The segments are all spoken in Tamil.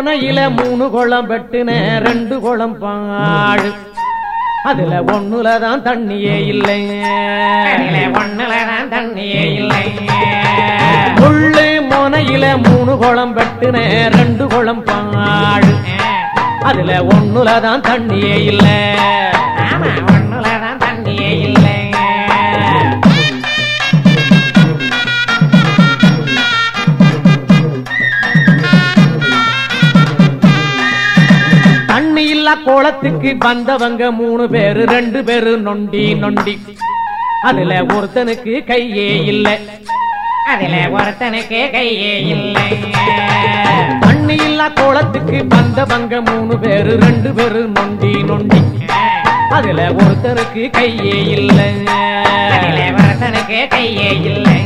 மோனையில மூணு குளம் வெட்டுன ரெண்டு குளம் பாழு. அதுல ஒண்ணுலதான் தண்ணியே இல்லை. ஒண்ணுலதான் தண்ணியே இல்லை. முள்ளு மோனையில மூணு குளம் வெட்டுன ரெண்டு குளம் பாழு. அதுல ஒண்ணுலதான் தண்ணியே இல்லை. எல்லா கோலத்துக்கு வந்தவங்க மூணு பேரு ரெண்டு பேரு நொண்டி நொண்டி. அதுல ஒருத்தனுக்கு கையே இல்லை. அதுல ஒருத்தனுக்கு கையே இல்லை. மண்ணு இல்லா குளத்துக்கு வந்தவங்க மூணு பேரு ரெண்டு பேரு நொண்டி நொண்டி. அதுல ஒருத்தனுக்கு கையே இல்லை. ஒருத்தனுக்கு கையே இல்லை.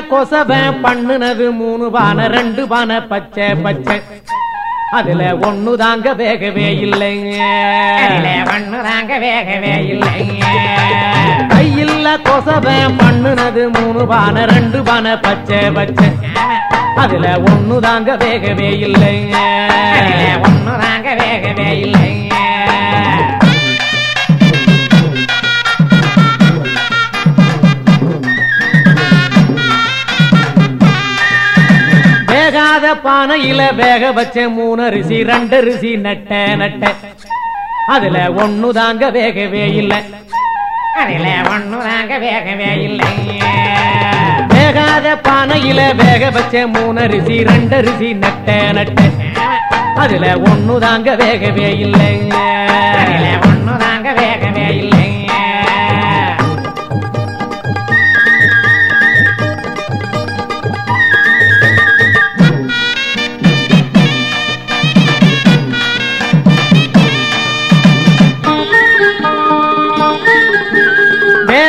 கையில்ல கொசவ பண்ணுனது மூணு பானை ரெண்டு பானை பச்சை பச்சை. அதுல ஒண்ணு தாங்க வேகவே இல்லைங்க. அதில ஒண்ணுதாங்க வேகவே இல்லை கையில்ல கொசவ பண்ணுனது மூணு பானை ரெண்டு பானை பச்சை பச்சை. அதுல ஒண்ணு தாங்க வேகவே இல்லைங்க. அதில ஒண்ணுதாங்க வேகவே இல்லை பானையில வேக வச்ச மூணு அரிசி ரெண்டு அரிசி நட்ட நட்ட. அதுல ஒண்ணு தாங்க வேகவே இல்லை. அதுல ஒண்ணு தாங்க வேகவே இல்லை. வேகாத பானையில வேக வச்ச மூணு அரிசி ரெண்டு அரிசி நட்ட நட்ட. அதுல ஒண்ணு தாங்க வேகவே இல்லை. ஒண்ணு தாங்க வேகவே இல்லை.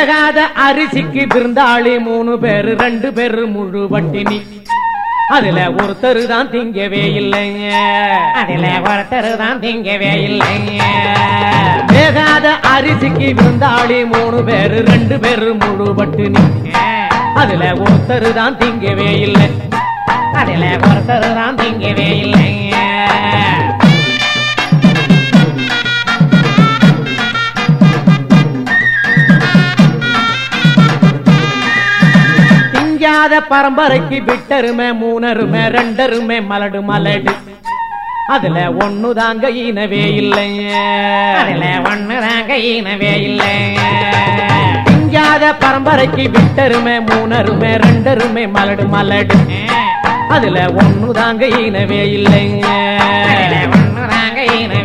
வேகாத அரிசிக்கு விருந்தாளி மூணு பேரு ரெண்டு பேரு முழு பட்டினி அதுல ஒருத்தர் தான் திங்கவே இல்லைங்க. அதில ஒருத்தர் தான் திங்கவே இல்லை வேகாத அரிசிக்கு விருந்தாளி மூணு பேரு ரெண்டு பேரு முழு பட்டினி அதுல ஒருத்தர் தான் திங்கவே இல்லை. அதில ஒருத்தர் தான் திங்கவே இல்லை திங்காத பரம்பரைக்கு விட்டருமை மூணருமை ரெண்டருமை மலடு மலடு. அதுல ஒண்ணு தாங்க ஈனவே இல்லைங்க அதில ஒண்ணுதாங்க ஈனவே இல்லை திங்காத பரம்பரைக்கு விட்டருமை மூணருமை ரெண்டருமை மலடு மலடு. அதுல ஒண்ணு தாங்க ஈனவே இல்லைங்க அதில ஒண்ணுதாங்க ஈனவே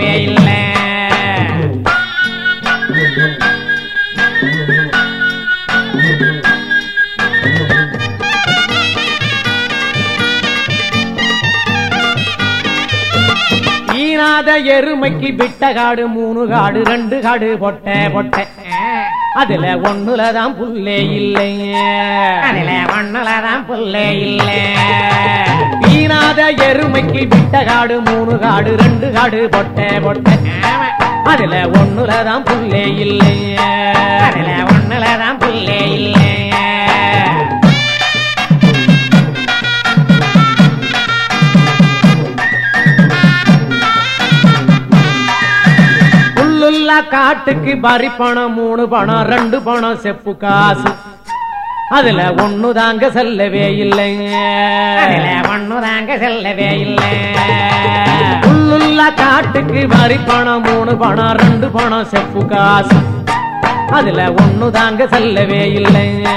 ஈனாத எருமைக்கு விட்ட காடு மூணு காடு ரெண்டு காடு பொட்டை பொட்டை. அதுல ஒண்ணுலதான் புல்லே இல்லைங்க அதில ஒண்ணுலதான் புல்லே இல்லை. ஈனாத எருமைக்கு விட்ட காடு மூணு காடு ரெண்டு காடு பொட்டை பொட்டை. அதுல ஒண்ணுலதான் புல்லே இல்லைங்க காட்டுக்கு வரி பணம் மூணு பணம் ரெண்டு பணம் செப்பு காசு. அதுல ஒண்ணு தாங்க செல்லவே இல்லைங்க அதில ஒண்ணுதாங்க செல்லவே இல்லை. புல்லுள்ள காட்டுக்கு வரி பணம் மூணு பணம் ரெண்டு பணம் செப்பு காசு. அதுல ஒண்ணு தாங்க செல்லவே இல்லைங்க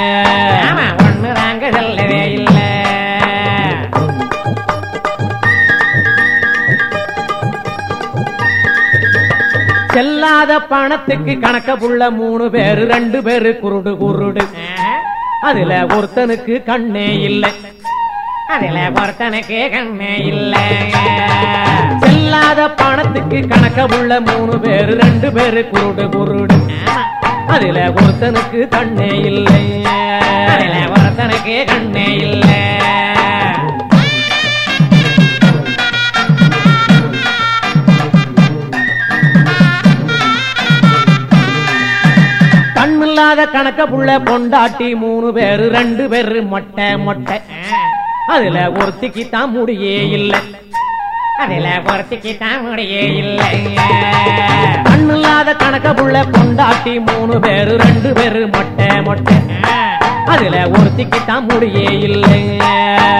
செல்லாத பணத்துக்கு கணக்க புள்ள மூணு பேரு ரெண்டு பேரு குருடு குருடு. அதுல ஒருத்தனுக்கு கண்ணே இல்லை. அதுல ஒருத்தனுக்கு கண்ணே இல்லை. செல்லாத பணத்துக்கு கணக்க உள்ள மூணு பேரு ரெண்டு பேரு குருடு குருடு. அதுல ஒருத்தனுக்கு கண்ணே இல்லை. அதுல ஒருத்தனுக்கு கண்ணே இல்லை. இல்லாத கணக்க புள்ள பொண்டாட்டி மூணு பேரு ரெண்டு பேரு மொட்டை மொட்டை. அதுல ஒருத்திக்கு தான் முடியே இல்லை. அதுல ஒருத்திக்கு தான் முடியே இல்லை. கண்ணில்லாத கணக்க புள்ள பொண்டாட்டி மூணு பேரு ரெண்டு பேரு மொட்டை மொட்டை. அதுல ஒருத்திக்கு தான் முடியே இல்லை.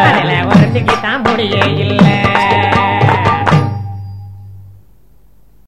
அதுல ஒருத்திக்கு தான் முடியே இல்லை.